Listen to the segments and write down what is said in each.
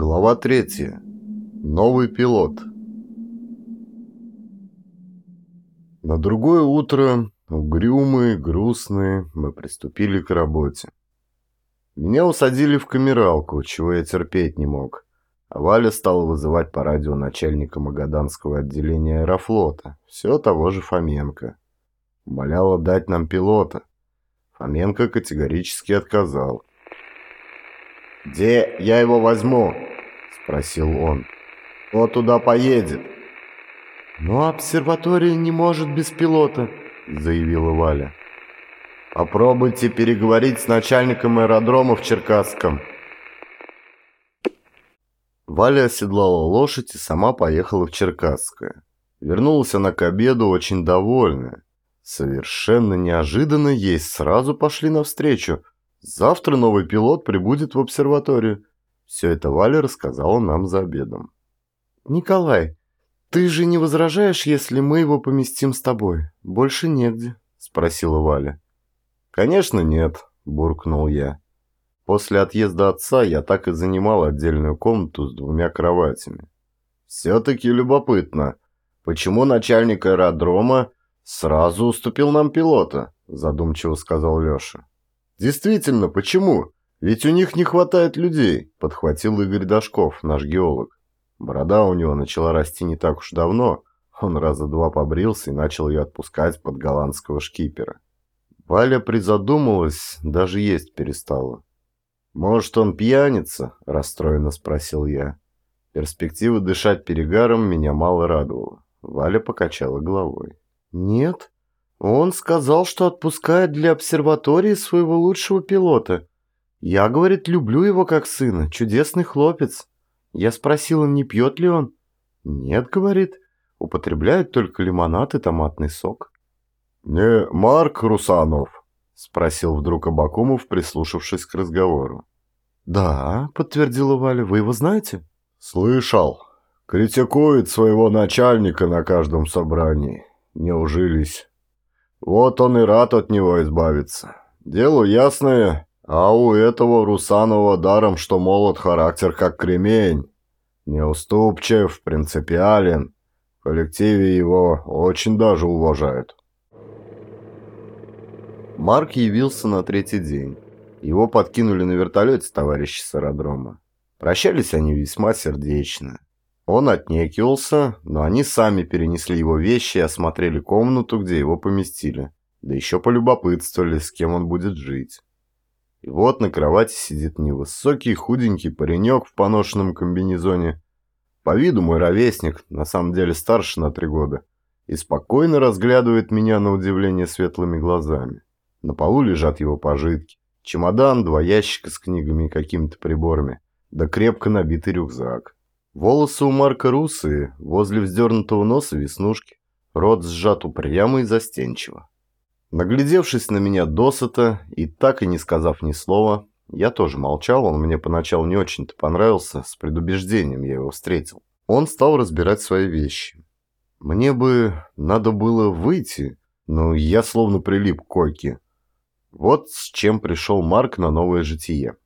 Глава третья. Новый пилот. На другое утро, угрюмые, грустные, мы приступили к работе. Меня усадили в камералку, чего я терпеть не мог. А Валя стала вызывать по радио начальника Магаданского отделения аэрофлота, все того же Фоменко. Умоляла дать нам пилота. Фоменко категорически отказал. «Где я его возьму?» – спросил он. «Кто туда поедет?» «Но обсерватория не может без пилота», – заявила Валя. «Попробуйте переговорить с начальником аэродрома в Черкасском». Валя оседлала лошадь и сама поехала в Черкасское. Вернулась она к обеду очень довольная. Совершенно неожиданно ей сразу пошли навстречу – Завтра новый пилот прибудет в обсерваторию. Все это Валя рассказала нам за обедом. «Николай, ты же не возражаешь, если мы его поместим с тобой? Больше негде», — спросила Валя. «Конечно нет», — буркнул я. После отъезда отца я так и занимал отдельную комнату с двумя кроватями. «Все-таки любопытно, почему начальник аэродрома сразу уступил нам пилота?» задумчиво сказал Леша. «Действительно, почему? Ведь у них не хватает людей», – подхватил Игорь Дашков, наш геолог. Борода у него начала расти не так уж давно. Он раза два побрился и начал ее отпускать под голландского шкипера. Валя призадумалась, даже есть перестала. «Может, он пьяница?» – расстроенно спросил я. Перспектива дышать перегаром меня мало радовала. Валя покачала головой. «Нет, он сказал, что отпускает для обсерватории своего лучшего пилота. Я, говорит, люблю его как сына, чудесный хлопец. Я спросила, не пьет ли он. Нет, говорит, употребляет только лимонад и томатный сок. «Не Марк Русанов?» – спросил вдруг Абакумов, прислушавшись к разговору. «Да», – подтвердила Валя, – «вы его знаете?» «Слышал. Критикует своего начальника на каждом собрании. Не ужились». Вот он и рад от него избавиться. Дело ясное, а у этого Русанова даром, что молод характер как кремень. Неуступчив, принципиален. В коллективе его очень даже уважают. Марк явился на третий день. Его подкинули на вертолете товарищи с аэродрома. Прощались они весьма сердечно. Он отнекивался, но они сами перенесли его вещи и осмотрели комнату, где его поместили. Да еще полюбопытствовали, с кем он будет жить. И вот на кровати сидит невысокий, худенький паренек в поношенном комбинезоне. По виду мой ровесник, на самом деле старше на три года, и спокойно разглядывает меня на удивление светлыми глазами. На полу лежат его пожитки. Чемодан, два ящика с книгами и какими-то приборами, да крепко набитый рюкзак. Волосы у Марка русые, возле вздернутого носа веснушки, рот сжат упрямо и застенчиво. Наглядевшись на меня досыта и так и не сказав ни слова, я тоже молчал, он мне поначалу не очень-то понравился, с предубеждением я его встретил. Он стал разбирать свои вещи. Мне бы надо было выйти, но я словно прилип к койке. Вот с чем пришел Марк на новое житие.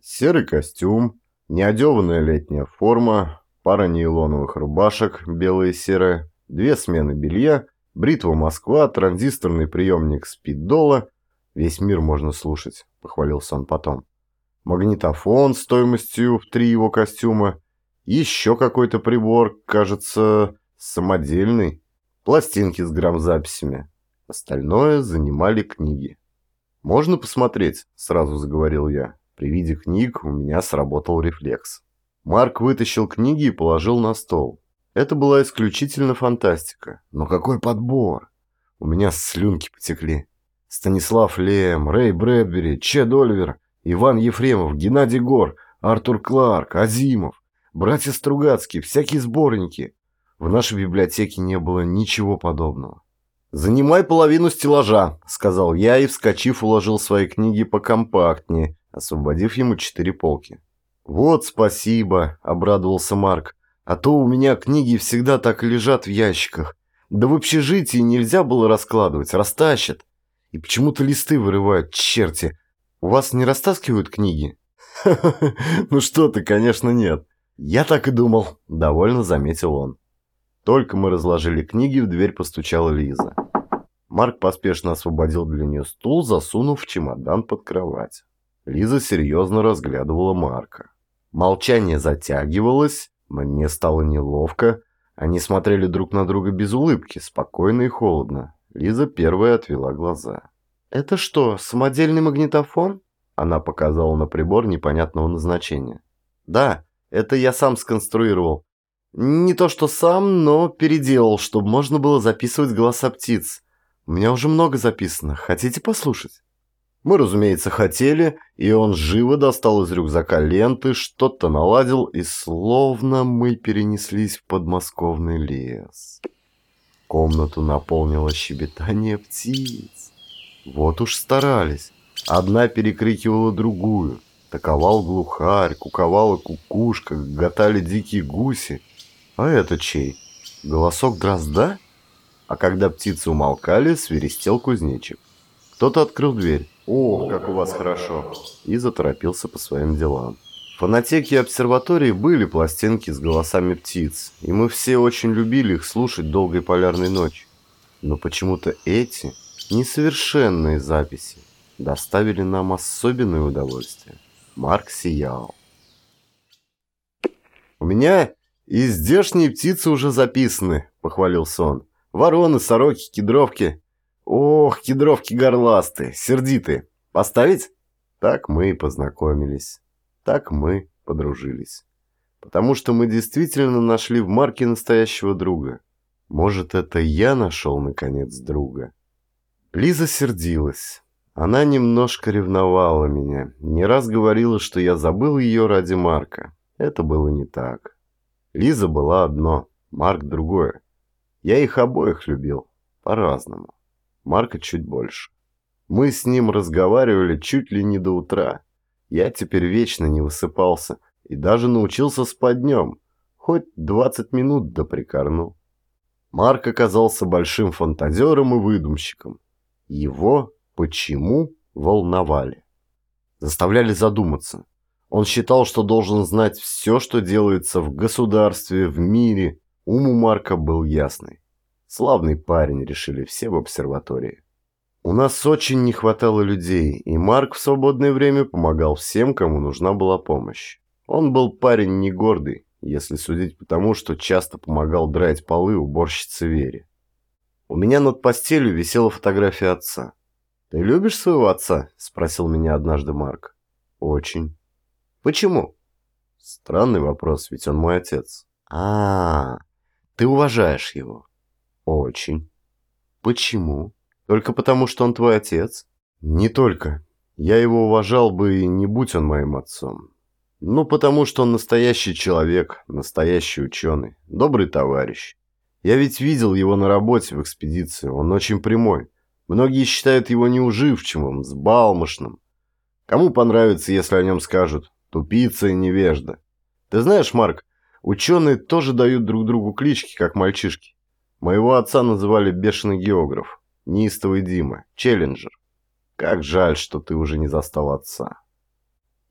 Серый костюм, неодеванная летняя форма, пара нейлоновых рубашек, белая и серая, две смены белья, бритва Москва, транзисторный приемник спидола. Весь мир можно слушать, похвалился он потом. Магнитофон стоимостью в три его костюма. Еще какой-то прибор, кажется, самодельный. Пластинки с грамзаписями. Остальное занимали книги. «Можно посмотреть?» – сразу заговорил я. При виде книг у меня сработал рефлекс. Марк вытащил книги и положил на стол. Это была исключительно фантастика. Но какой подбор! У меня слюнки потекли. Станислав Лем, Рэй Брэдбери, Чед Оливер, Иван Ефремов, Геннадий Гор, Артур Кларк, Азимов, братья Стругацкие, всякие сборники. В нашей библиотеке не было ничего подобного. «Занимай половину стеллажа», — сказал я и, вскочив, уложил свои книги покомпактнее, освободив ему четыре полки. «Вот спасибо», — обрадовался Марк. «А то у меня книги всегда так лежат в ящиках. Да в общежитии нельзя было раскладывать, растащат. И почему-то листы вырывают, черти. У вас не растаскивают книги?» «Ну что ты, конечно, нет», «Я так и думал», — довольно заметил он. Только мы разложили книги, в дверь постучала Лиза. Марк поспешно освободил для нее стул, засунув чемодан под кровать. Лиза серьезно разглядывала Марка. Молчание затягивалось, мне стало неловко. Они смотрели друг на друга без улыбки, спокойно и холодно. Лиза первая отвела глаза. «Это что, самодельный магнитофон?» Она показала на прибор непонятного назначения. «Да, это я сам сконструировал. Не то что сам, но переделал, чтобы можно было записывать голоса птиц. У меня уже много записано. Хотите послушать?» Мы, разумеется, хотели, и он живо достал из рюкзака ленты, что-то наладил, и словно мы перенеслись в подмосковный лес. Комнату наполнило щебетание птиц. Вот уж старались. Одна перекрикивала другую. Таковал глухарь, куковала кукушка, гатали дикие гуси. А это чей? Голосок дрозда? А когда птицы умолкали, свиристел кузнечик. Кто-то открыл дверь. «Ох, как у вас хорошо!» И заторопился по своим делам. В фонотеке обсерватории были пластинки с голосами птиц, и мы все очень любили их слушать долгой полярной ночью. Но почему-то эти несовершенные записи доставили нам особенное удовольствие. Марк сиял. «У меня и здешние птицы уже записаны», — похвалился он. «Вороны, сороки, кедровки. Ох, кедровки горластые, сердитые. Поставить? Так мы и познакомились. Так мы подружились. Потому что мы действительно нашли в Марке настоящего друга. Может, это я нашел, наконец, друга. Лиза сердилась. Она немножко ревновала меня. Не раз говорила, что я забыл ее ради Марка. Это было не так. Лиза была одно, Марк другое. Я их обоих любил. По-разному. Марка чуть больше. Мы с ним разговаривали чуть ли не до утра. Я теперь вечно не высыпался и даже научился спать днем. Хоть 20 минут да прикорну. Марк оказался большим фантазером и выдумщиком. Его почему волновали? Заставляли задуматься. Он считал, что должен знать все, что делается в государстве, в мире. Ум у Марка был ясный. Славный парень, решили все в обсерватории. У нас очень не хватало людей, и Марк в свободное время помогал всем, кому нужна была помощь. Он был парень не гордый, если судить по тому, что часто помогал драть полы уборщице Вере. У меня над постелью висела фотография отца. «Ты любишь своего отца?» – спросил меня однажды Марк. «Очень». «Почему?» Странный вопрос, ведь он мой отец. а, -а, -а ты уважаешь его. Очень. Почему? Только потому, что он твой отец? Не только. Я его уважал бы и не будь он моим отцом. Ну, потому что он настоящий человек, настоящий ученый, добрый товарищ. Я ведь видел его на работе в экспедиции, он очень прямой. Многие считают его неуживчивым, сбалмошным. Кому понравится, если о нем скажут «тупица и невежда». Ты знаешь, Марк, ученые тоже дают друг другу клички, как мальчишки. Моего отца называли «бешеный географ», «неистовый Дима», «челленджер». Как жаль, что ты уже не застал отца.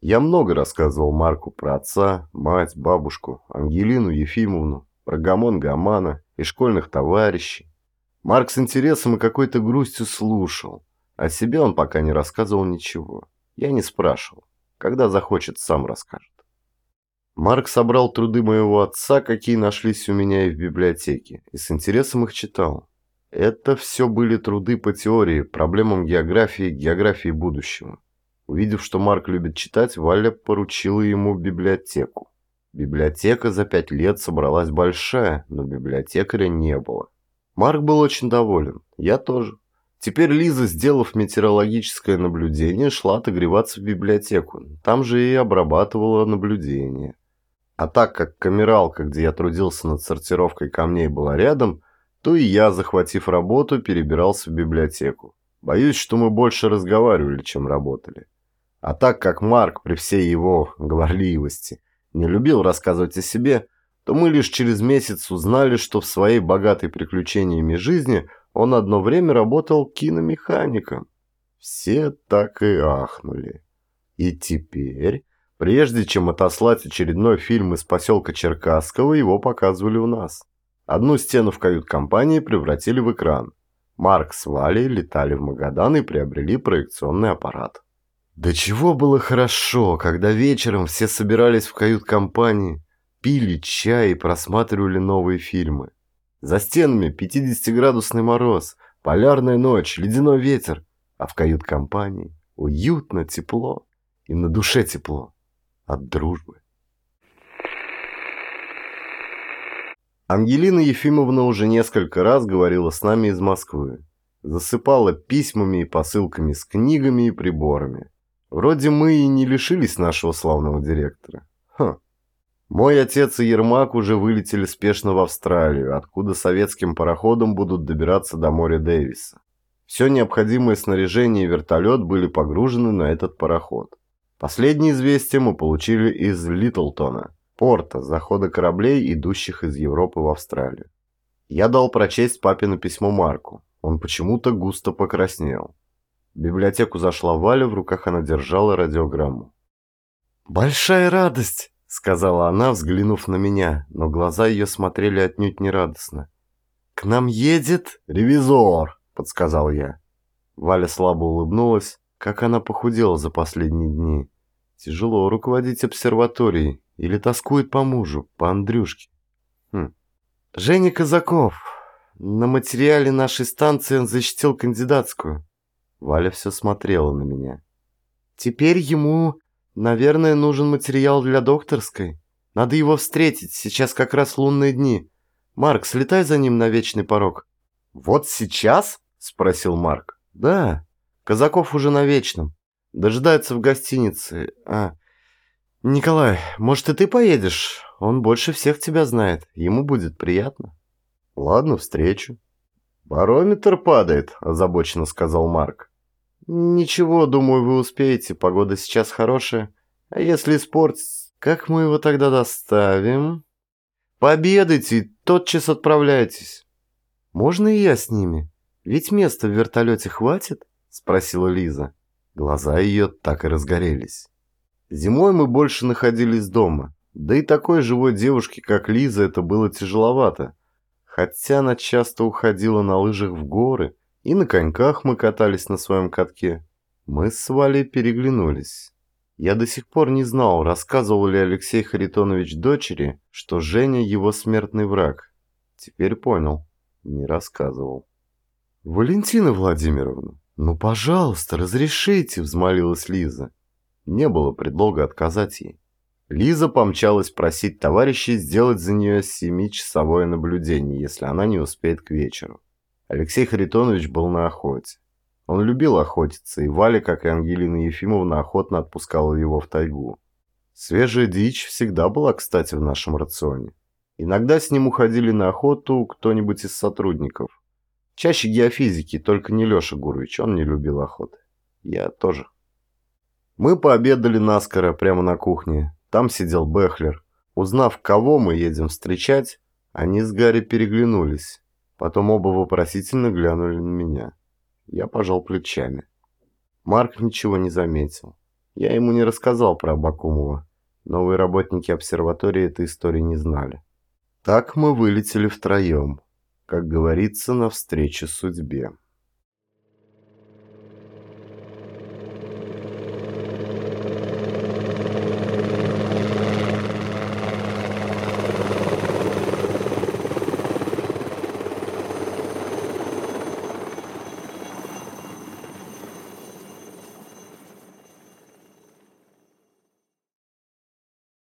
Я много рассказывал Марку про отца, мать, бабушку, Ангелину Ефимовну, про Гамон Гамана и школьных товарищей. Марк с интересом и какой-то грустью слушал. О себе он пока не рассказывал ничего. Я не спрашивал. Когда захочет, сам расскажет. Марк собрал труды моего отца, какие нашлись у меня и в библиотеке, и с интересом их читал. Это все были труды по теории, проблемам географии, географии будущего. Увидев, что Марк любит читать, Валя поручила ему библиотеку. Библиотека за пять лет собралась большая, но библиотекаря не было. Марк был очень доволен, я тоже. Теперь Лиза, сделав метеорологическое наблюдение, шла отогреваться в библиотеку. Там же и обрабатывала наблюдение. А так как камералка, где я трудился над сортировкой камней, была рядом, то и я, захватив работу, перебирался в библиотеку. Боюсь, что мы больше разговаривали, чем работали. А так как Марк при всей его говорливости не любил рассказывать о себе, то мы лишь через месяц узнали, что в своей богатой приключениями жизни он одно время работал киномехаником. Все так и ахнули. И теперь Прежде чем отослать очередной фильм из поселка Черкасского, его показывали у нас. Одну стену в кают-компании превратили в экран. Марк с Валей летали в Магадан и приобрели проекционный аппарат. Да чего было хорошо, когда вечером все собирались в кают-компании, пили чай и просматривали новые фильмы. За стенами 50-градусный мороз, полярная ночь, ледяной ветер, а в кают-компании уютно, тепло и на душе тепло от дружбы. Ангелина Ефимовна уже несколько раз говорила с нами из Москвы. Засыпала письмами и посылками с книгами и приборами. Вроде мы и не лишились нашего славного директора. Хм. Мой отец и Ермак уже вылетели спешно в Австралию, откуда советским пароходом будут добираться до моря Дэвиса. Все необходимое снаряжение и вертолет были погружены на этот пароход. Последние известия мы получили из Литлтона, порта, захода кораблей, идущих из Европы в Австралию. Я дал прочесть папину письмо Марку. Он почему-то густо покраснел. В библиотеку зашла Валя, в руках она держала радиограмму. «Большая радость!» — сказала она, взглянув на меня, но глаза ее смотрели отнюдь не радостно. «К нам едет ревизор!» — подсказал я. Валя слабо улыбнулась, как она похудела за последние дни. Тяжело руководить обсерваторией, или тоскует по мужу, по Андрюшке. Хм. Женя Казаков. На материале нашей станции он защитил кандидатскую. Валя все смотрела на меня. Теперь ему, наверное, нужен материал для докторской. Надо его встретить, сейчас как раз лунные дни. Марк, слетай за ним на вечный порог. Вот сейчас? Спросил Марк. Да, Казаков уже на вечном. Дожидается в гостинице. А, «Николай, может, и ты поедешь? Он больше всех тебя знает. Ему будет приятно». «Ладно, встречу». «Барометр падает», – озабоченно сказал Марк. «Ничего, думаю, вы успеете. Погода сейчас хорошая. А если испортится, как мы его тогда доставим?» «Пообедайте, тотчас отправляйтесь». «Можно и я с ними? Ведь места в вертолете хватит?» – спросила Лиза. Глаза ее так и разгорелись. Зимой мы больше находились дома. Да и такой живой девушке, как Лиза, это было тяжеловато. Хотя она часто уходила на лыжах в горы, и на коньках мы катались на своем катке. Мы с Валей переглянулись. Я до сих пор не знал, рассказывал ли Алексей Харитонович дочери, что Женя его смертный враг. Теперь понял. Не рассказывал. «Валентина Владимировна, ну, пожалуйста, разрешите», — взмолилась Лиза. Не было предлога отказать ей. Лиза помчалась просить товарищей сделать за нее семичасовое наблюдение, если она не успеет к вечеру. Алексей Харитонович был на охоте. Он любил охотиться, и Валя, как и Ангелина Ефимовна, охотно отпускала его в тайгу. Свежая дичь всегда была, кстати, в нашем рационе. Иногда с ним уходили на охоту кто-нибудь из сотрудников. Чаще геофизики, только не Леша Гурович, он не любил охоты. Я тоже. Мы пообедали наскоро прямо на кухне. Там сидел Бехлер. Узнав, кого мы едем встречать, они с Гарри переглянулись. Потом оба вопросительно глянули на меня. Я пожал плечами. Марк ничего не заметил. Я ему не рассказал про Абакумова. Новые работники обсерватории этой истории не знали. Так мы вылетели втроем, как говорится, навстречу судьбе.